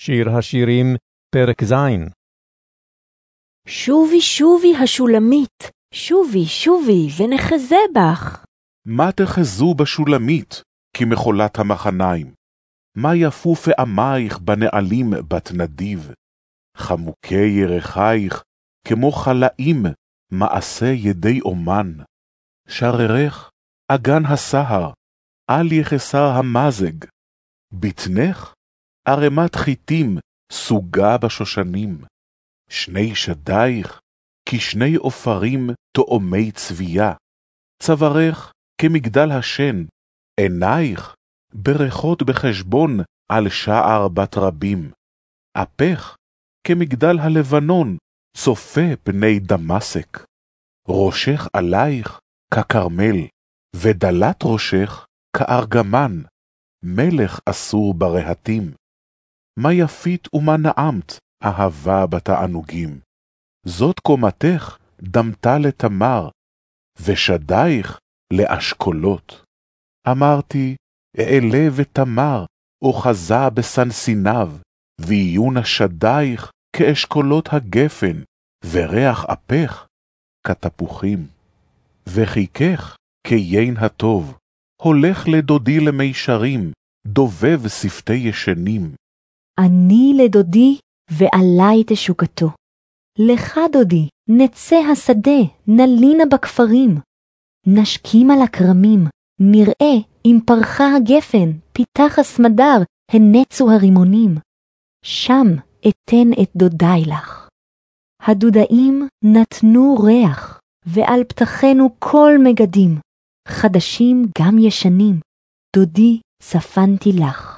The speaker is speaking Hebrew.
שיר השירים, פרק ז' שובי שובי השולמית, שובי שובי ונחזה בך. מה תחזו בשולמית, כמחולת המחניים? מה יפו פעמייך בנעלים בת נדיב? חמוקי ירחייך, כמו חלאים, מעשה ידי אומן. שררך, אגן הסהר, אל יחסר המזג. בטנך, ערמת חיטים, סוגה בשושנים. שני שדייך, כשני עופרים תאומי צבייה. צווארך, כמגדל השן, עינייך, ברכות בחשבון על שער בת רבים. אפך, כמגדל הלבנון, צופה פני דמשק. ראשך עלייך ככרמל, ודלת ראשך כארגמן, מלך אסור ברהטים. מה יפית ומה נעמת, אהבה בתענוגים. זאת קומתך דמתה לתמר, ושדייך לאשכולות. אמרתי, אעלה ותמר, אוחזה בסנסיניו, ויהיו שדייך כאשכולות הגפן, וריח אפך כתפוחים. וחיכך כיין הטוב, הולך לדודי למישרים, דובב שפתי ישנים. אני לדודי, ועלי תשוקתו. לך דודי, נצא השדה, נלינה בכפרים. נשכים על הכרמים, נראה אם פרחה הגפן, פיתח הסמדר, הנצו הרימונים. שם אתן את דודי לך. הדודאים נתנו ריח, ועל פתחנו כל מגדים, חדשים גם ישנים, דודי צפנתי לך.